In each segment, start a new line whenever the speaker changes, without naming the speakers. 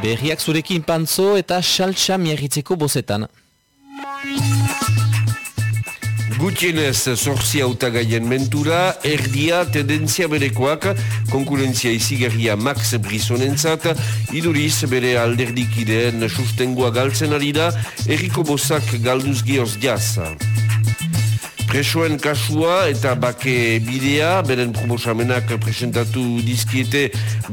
Berriak zurekin pantzo eta saltsa miagitzeko bozetan.
Gutienez zorzi autagaien mentura, erdia tendentzia berekoak, konkurentzia izigarria Max Brisonentzat, iduriz bere alderdikideen sustengoa galtzen ari da, erriko bozak galduz gioz jaz. Presoen kasua eta bake bidea, beren promosamenak presentatu dizkiete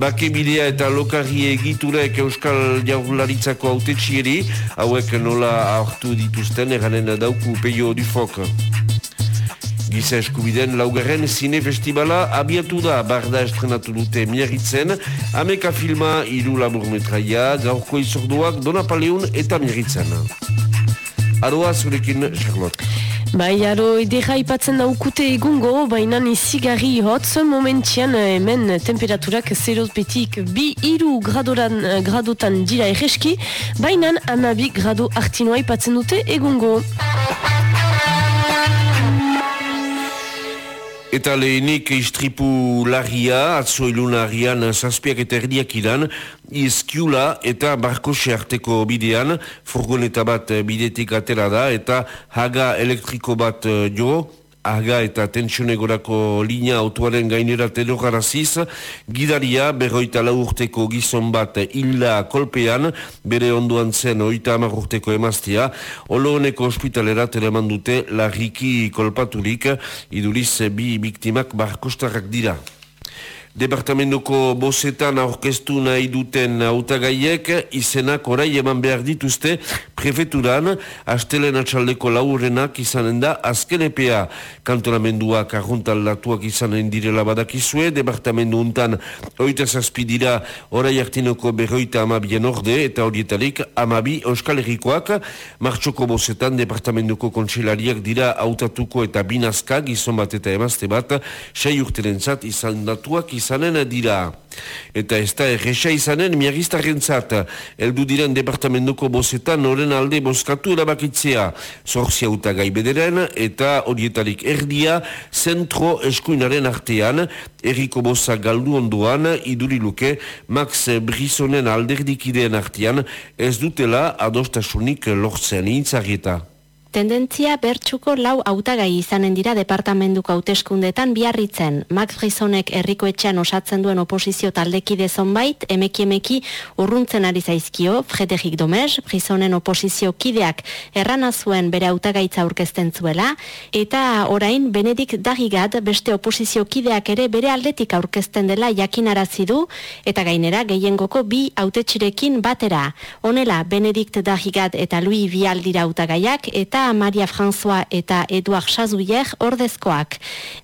bake bidea eta lokarri egiturek Euskal Jaurlaritzako autetxieri, hauek nola hartu dituzten eranen dauku peio dufok. Giza eskubiden laugarren zine festivala abiatu da barda estrenatu dute miarritzen, ameka filma iru labur metraia, gaurko izorduak Donapaleun eta miarritzen. Aroa zurekin, Charlotte.
Bai, aro, edera ipatzen daukute egungo, baina izigarri hotz, momentian eh, hemen temperaturak zerozpetik bi iru gradoran, eh, gradotan dira erreski, baina anabi grado artinoa ipatzen dute egungo.
Eta lehenik istripu larria, atzo ilunarian zazpiak eta erdiak idan, izkiula eta barkose arteko bidean, furgoneta bat bidetik atera da, eta haga elektriko bat eh, jo, aga eta tensionegorako linea autoaren gainera telogaraziz, gidaria berroita urteko gizon bat illa kolpean, bere onduan zen oita amar urteko emaztia, olo honeko ospitalera teleman dute larriki kolpaturik, iduriz bi biktimak barkostarrak dira. Departamentuko bosetan aurkeztu nahi duten autagaiek izenak orai eman behar dituzte prefeturan astelen atxaldeko laurenak izanen da azken epea. Kantonamenduak arruntaldatuak izanen direla badakizue departamentu untan oita zazpidira orai hartinoko berroita amabien orde eta horietarik amabi euskal errikoak martxoko bosetan departamentuko kontsilariak dira autatuko eta binazka gizon bat eta emazte bat sei urteren zat izan izanen dira. Eta ez da erresa izanen miagiztaren zat, eldu diren departamentuko bozetan noren alde bozkatu erabakitzea. Zorzia uta gai bederen eta horietarik erdia zentro eskuinaren artean, erriko boza galdu onduan, iduriluke Max Brisonen alderdikideen artean, ez dutela adostasunik lortzen intzarrieta.
Tendentzia bertsuko lau hautagai izanen dira departamentuko hauteskundetan biarritzen. Max Frisonek herrikoetxean osatzen duen oposizio taldekide zonbait, emeki emeki urruntzen ari zaizkio, Frederik Domez, Frisonen oposizio kideak errana zuen bere hautagaitza aurkezten zuela, eta orain Benedik Dagigat beste oposizio kideak ere bere aldetik aurkezten dela jakinarazi du, eta gainera gehiengoko bi hautetxirekin batera. Honela, Benedikt Dagigat eta Louis Vial dira hautagaiak, eta Maria François eta Eduard Chazuier ordezkoak.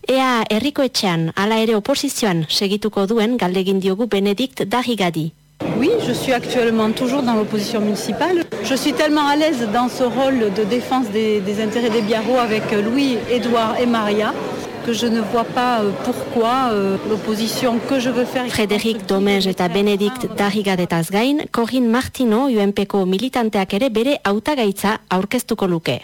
Ea herriko etxean, ala ere oposizioan segituko duen galdegin diogu Benedikt Dahigadi.
Oui, je suis actuellement toujours dans l'opposition municipale. Je suis tellement à l'aise dans ce rôle de défense des, des intérêts des Biarros avec Louis, Edouard et Maria que je ne vois pas euh, pourquoi euh, l'opposition que je veux faire...
Frédéric Domez eta Benedikt Dahigadetaz gain, Corinne Martino UNPko militanteak ere bere hautagaitza aurkeztuko luke.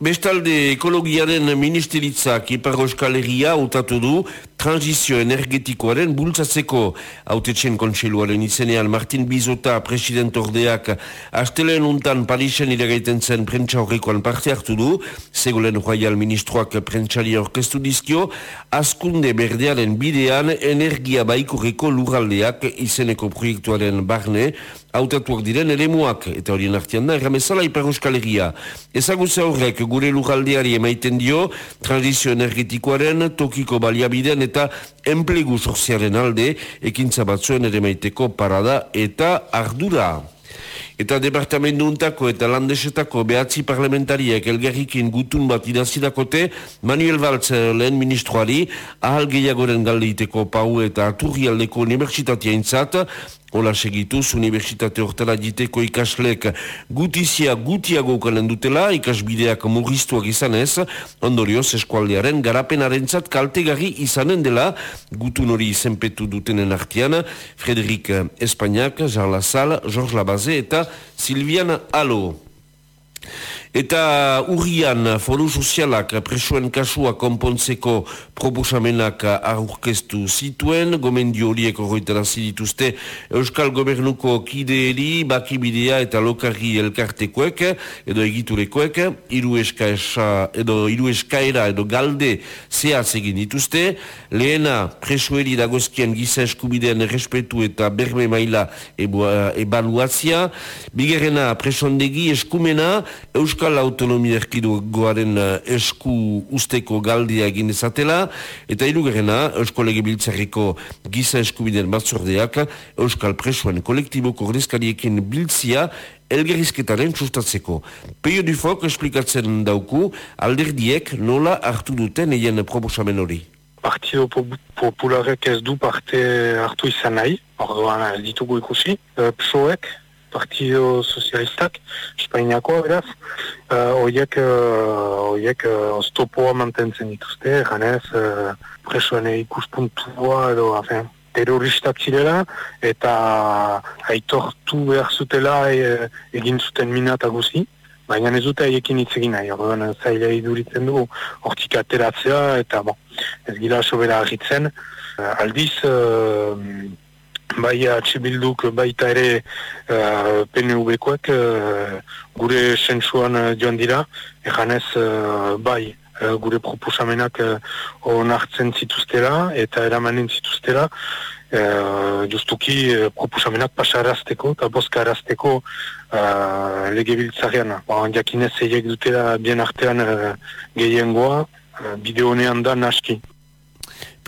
Bestalde ekologiaren ministeritzak Ipar Euskal Herria utatu du transizio energetikoaren bultzatzeko. Autetxen kontseluaren izenean Martin Bizota president ordeak astelen untan Parisen iragaiten zen prentsa horrekoan parte hartu du. Segulen Royal Ministroak prentsari orkestu dizkio askunde berdearen bidean energia baikurreko lurraldeak izeneko proiektuaren barne autatuak diren eremuak, eta horien artian da, erramezala Ipar Euskal Herria. Horrek gure lujaldeari emaiten dio, transizio energetikoaren, tokiko baliabideen eta enplegu soziaren alde, ekintza batzuen ere maiteko parada eta ardura. Eta departamentu untako eta landesetako behatzi parlamentariek elgerrikin gutun bat idazidakote, Manuel Valtz lehen ministroari, ahal gehiagoren galdeiteko pau eta aturrialdeko universitatea intzat, Ola segituz, Universitate Hortela diteko ikaslek. Gutizia gutiago ukalen dutela, ikasbideak murriztuak izanez, ondorioz eskualdearen garapenaren zat kaltegarri izanen dela, gutun hori izenpetu dutenen artian, Frederik Espagnac, Jean Lassalle, Georges Labaze eta Sylviane Allo. Eta urrian foru sozialak presoen kasua konpontzeko proposamenak aurkeztu zituen, gomendio horiek horretara zidituzte Euskal Gobernuko kideeri, bakibidea eta lokarri elkartekoek, edo egiturekoek, iru eskaera edo, iru eskaera edo galde zehaz egin dituzte, lehena presoeri dagozkien giza eskubidean respetu eta berme maila ebaluazia, bigerena presondegi eskumena Euskal Euskal Autonomia Erkidogoaren eh, esku usteko galdia egin ezatela, eta irugarrena Euskal Legebiltzarriko giza eskubideen batzordeak Euskal Presoen kolektiboko ordezkariekin biltzia elgerizketaren sustatzeko. Peio Dufok esplikatzen dauku alderdiek nola hartu duten eien proposamen hori.
Partido Popularek ez du parte hartu izan nahi, orduan ditugu ikusi, eh, PSOek, Partido Sozialistak, Espainiakoa beraz, uh, oiek, uh, oiek uh, oztopoa mantentzen dituzte, ganez, uh, presoen ikuspuntua edo, afen, terroristak zirela, eta aitortu behar zutela e, egin zuten minata guzi, baina ez dute haiekin hitz egin nahi, orduan zaila iduritzen dugu, hortik ateratzea, eta bon, ez gira sobera agitzen, aldiz, bai atxibilduk baita ere uh, eh, PNV-koek uh, gure sensuan joan dira, eganez uh, bai uh, gure proposamenak uh, onartzen zituztera eta eramanen zituztera, uh, justuki uh, proposamenak pasarazteko eta boskarazteko uh, lege biltzarean. Ba, jakinez eiek dutela bien artean uh, gehiengoa, uh, bideo honean da naski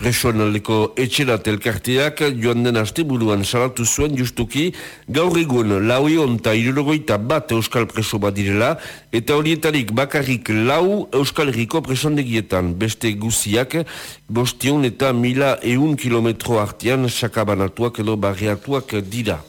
presoan aldeko etxerat elkarteak joan den aste buruan salatu zuen justuki gaur egun lauion eta irurogoita bat euskal preso bat direla eta horietarik bakarrik lau euskal herriko presondegietan. Beste guziak bostion eta mila eun kilometro artean sakabanatuak edo barriatuak dira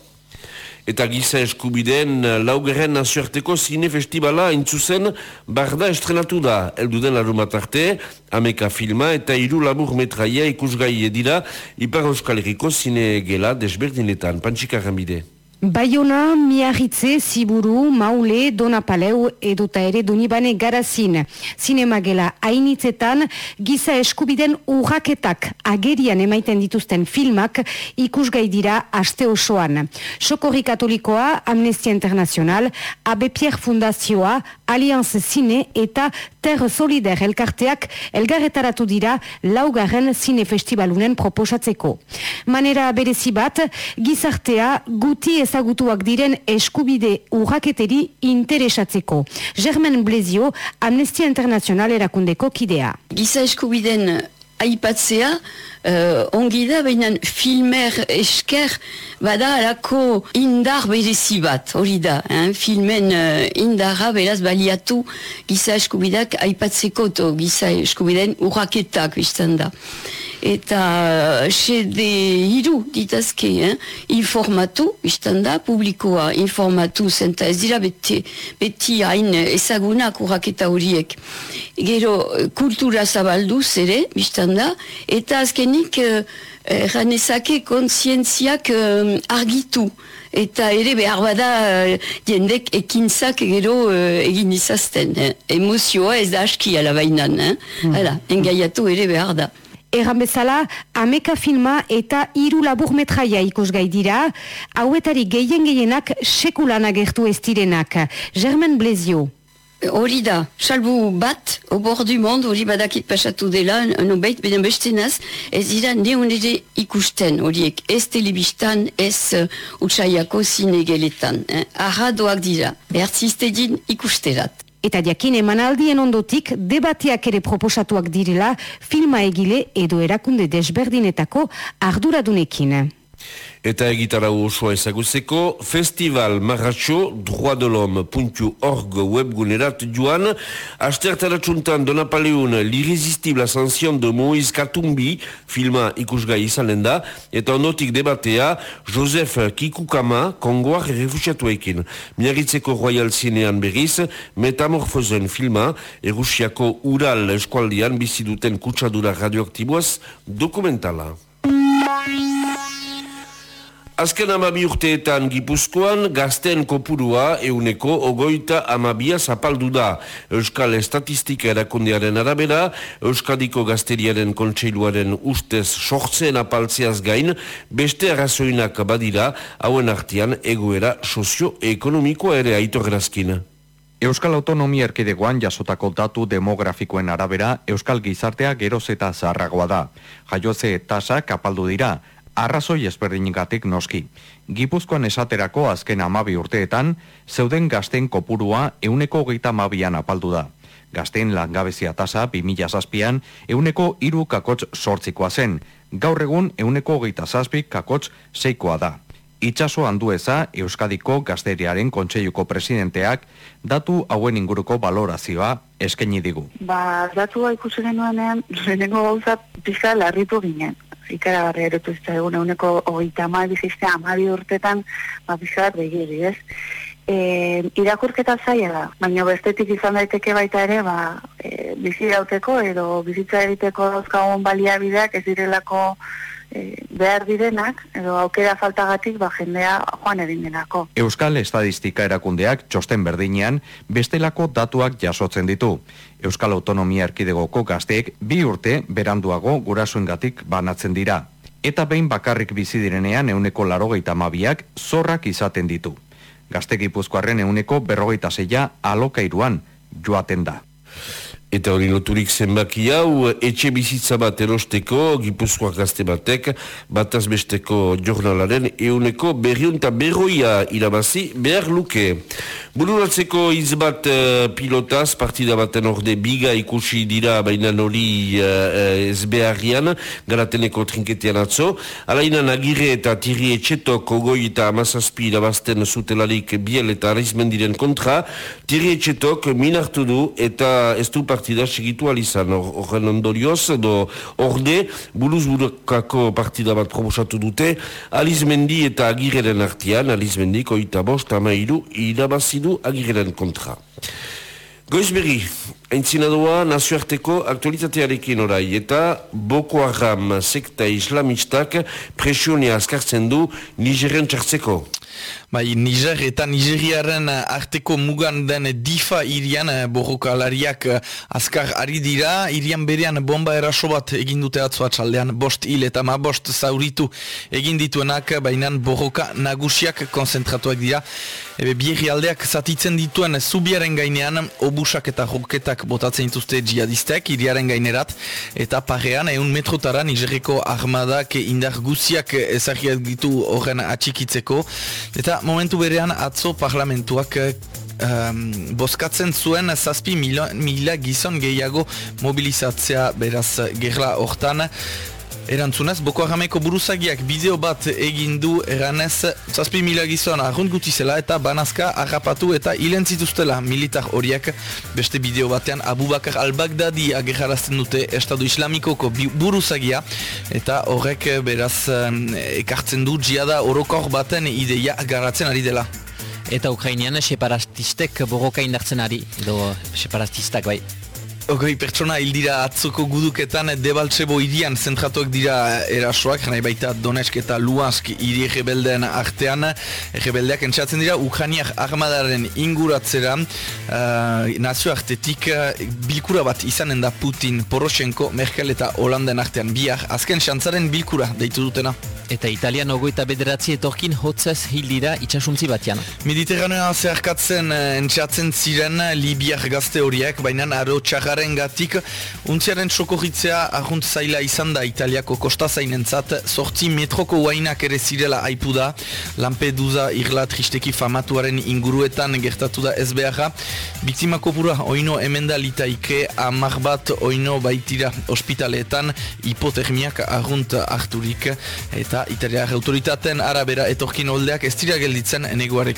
eta giza eskubideen eh, laugerren nazioarteko zine festivala intzuzen barda estrenatu da. Elduden larumat arte, ameka filma eta hiru labur metraia ikusgai edira Ipar Euskal Herriko zine gela desberdinetan. Pantsika Ramide.
Baiona, miarritze, ziburu, maule, donapaleu eduta ere donibane garazin. Zinema gela hainitzetan, giza eskubiden urraketak agerian emaiten dituzten filmak ikusgai dira aste osoan. Sokorri Katolikoa, Amnestia Internacional, Abe Pierre Fundazioa, Allianz Zine eta Ter Solider elkarteak elgarretaratu dira laugarren zine festivalunen proposatzeko. Manera berezi bat, gizartea guti ezagutuak diren eskubide urraketeri interesatzeko. Germen Blezio, Amnestia Internacional erakundeko kidea.
Giza eskubiden aipatzea, uh, ongi da, baina filmer esker bada alako indar berezi bat, hori da, hein? filmen uh, indarra beraz baliatu giza eskubidak aipatzeko to giza eskubiden urraketak biztan da eta sede hiru ditazke, eh? informatu, iztan da, publikoa informatu zenta ez dira beti, beti hain ezagunak urraketa horiek. Gero kultura zabaldu zere, iztan da, eta azkenik ganezake eh, kontzientziak eh, argitu eta ere behar bada uh, jendek ekintzak gero egin izazten. Eh? Emozioa ez da aski alabainan. Eh? Mm. engaiatu ere behar da.
Erran bezala, ameka filma eta hiru labur metraia ikusgai dira, hauetari gehien gehienak sekulan agertu ez direnak. Germen Blezio.
Hori da, salbu bat, obor du mond, hori badakit pasatu dela, no bait, beden bestenaz, ez dira neon ere ikusten, horiek, ez telebistan, ez uh, utsaiako zinegeletan. Eh? Arra doak dira, behartzizte ikusterat.
Eta diakin emanaldien ondotik debatiak ere proposatuak direla filma egile edo erakunde desberdinetako arduradunekin.
Eta egitara osoa ezaguzeko, Festival Marratxo, droitdelhomme.org webgunerat joan, astertara txuntan Donapaleun, l'irresistible ascension de Moïse Katumbi, filma ikusgai izanen da, eta onotik debatea, Joseph Kikukama, kongoar refusiatuekin. Miarritzeko Royal Cinean berriz, metamorfozen filma, erusiako Ural eskualdian biziduten kutsadura radioaktiboaz dokumentala. Azken amabi urteetan Gipuzkoan gazten kopurua euneko ogoita amabia zapaldu da. Euskal Estatistika erakundearen arabera, Euskadiko gazteriaren kontseiluaren ustez sortzen apaltzeaz gain, beste arrazoinak badira, hauen artian egoera sozio-ekonomikoa ere aitorrazkin.
Euskal Autonomia Erkidegoan jasotako datu demografikoen arabera, Euskal Gizartea geroz eta zaharragoa da. Jaiotze tasak apaldu dira, arrazoi ezberdinikatik noski. Gipuzkoan esaterako azken amabi urteetan, zeuden gazten kopurua euneko geita amabian apaldu da. Gazten langabezia tasa 2000 zazpian euneko iru kakotx sortzikoa zen, gaur egun euneko geita zazpi kakotx seikoa da. Itxaso handueza Euskadiko Gazteriaren Kontseiluko presidenteak datu hauen inguruko balorazioa eskaini digu.
Ba, datua ikusi genuenean, lehenengo gauza pizka larritu ginen ikara barri erotu egun eguneko ogeita ama bizizte amabi urtetan ba, bizat begiri, ez? E, irakurketa zaila da, baina bestetik izan daiteke baita ere, ba, e, bizi dauteko edo bizitza egiteko dauzkagun baliabideak ez direlako e, behar direnak, edo aukera faltagatik ba, jendea joan egin denako.
Euskal Estadistika erakundeak txosten berdinean bestelako datuak jasotzen ditu. Euskal Autonomia Erkidegoko gazteek bi urte beranduago gurasoengatik banatzen dira. Eta behin bakarrik bizi direnean euneko larogeita mabiak zorrak izaten ditu. Gazte gipuzkoarren euneko berrogeita zeia alokairuan joaten da.
Eta hori loturik zenbaki hau, etxe bizitza bat erosteko, gipuzkoak gazte batek, bataz besteko jornalaren euneko berriunta berroia irabazi behar luke. Bururatzeko izbat uh, pilotaz, partida baten orde biga ikusi dira baina hori uh, ez beharrian, garateneko trinketean atzo. Alainan agire eta tiri etxetok ogoi eta amazazpi irabazten zutelarik biel eta arizmendiren kontra, tiri etxetok minartu du eta ez du partida segitu alizan horren ondorioz, edo orde, buruz burukako partida bat proposatu dute, alizmendi eta agireren artian, alizmendi koita bost, amairu, irabazidu du agirren kontra. Goizberri, entzinadoa nazioarteko aktualitatearekin orai eta Boko Haram sekta islamistak presionia askartzen du Nigerian txartzeko.
Bai, Niger eta Nigeriaren arteko mugan den difa irian eh, borrokalariak eh, azkar ari dira, irian berean bomba eraso bat egin dute atzoa txaldean, bost hil eta ma bost zauritu egin dituenak, bainan borroka nagusiak konzentratuak dira. Ebe bierri aldeak zatitzen dituen zubiaren gainean, obusak eta roketak botatzen dituzte jihadistek iriaren gainerat, eta parean eun metrotara Nigeriko armadak indar guziak ezagiat ditu horren atxikitzeko, eta momentu berean atzo parlamentuak um, boskatzen zuen zazpi mila, mila gizon gehiago mobilizatzea beraz gerla hortan. Erantzunez, Boko Harameko buruzagiak bideo bat egin du eranez zazpi mila gizon arrunt gutizela eta banazka harrapatu eta hilentzituztela militar horiek beste bideo batean Abubakar al-Baghdadi agerrarazten dute Estadu Islamikoko buruzagia eta horrek beraz ekartzen du jiada orokor baten ideia garatzen ari dela.
Eta Ukrainian separatistek borroka indartzen ari, edo separatistak bai.
Ogoi pertsona hildira atzoko guduketan debaltsebo irian zentratuak dira erasoak, janai baita Donetsk eta Luansk iri egebeldeen artean, egebeldeak entzatzen dira Ukraniak armadaren inguratzera uh, nazio artetik bilkura bat izanen da Putin, Poroshenko, Merkel eta Holanden artean biak, azken xantzaren bilkura deitu dutena.
Eta Italian ogoita bederatzi etorkin hotzez hildira itxasuntzi batian.
Mediterranea zeharkatzen entzatzen ziren Libiak gazte horiek, baina aro txarraren gatik, untziaren sokorritzea ahunt zaila izan da Italiako kostazainen zat, sortzi metroko wainak ere zirela aipu da, Lampedusa irla tristeki famatuaren inguruetan gertatu da ez beharra, biktima kopura oino emenda litaike amar bat oino baitira ospitaleetan. Hipotermiak ahunt harturik, eta italiak autoritaten arabera etorkin oldeak ez dira gelditzen eneguarek